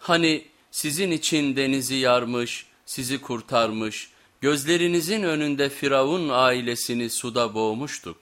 Hani sizin için denizi yarmış, sizi kurtarmış, gözlerinizin önünde Firavun ailesini suda boğmuştuk.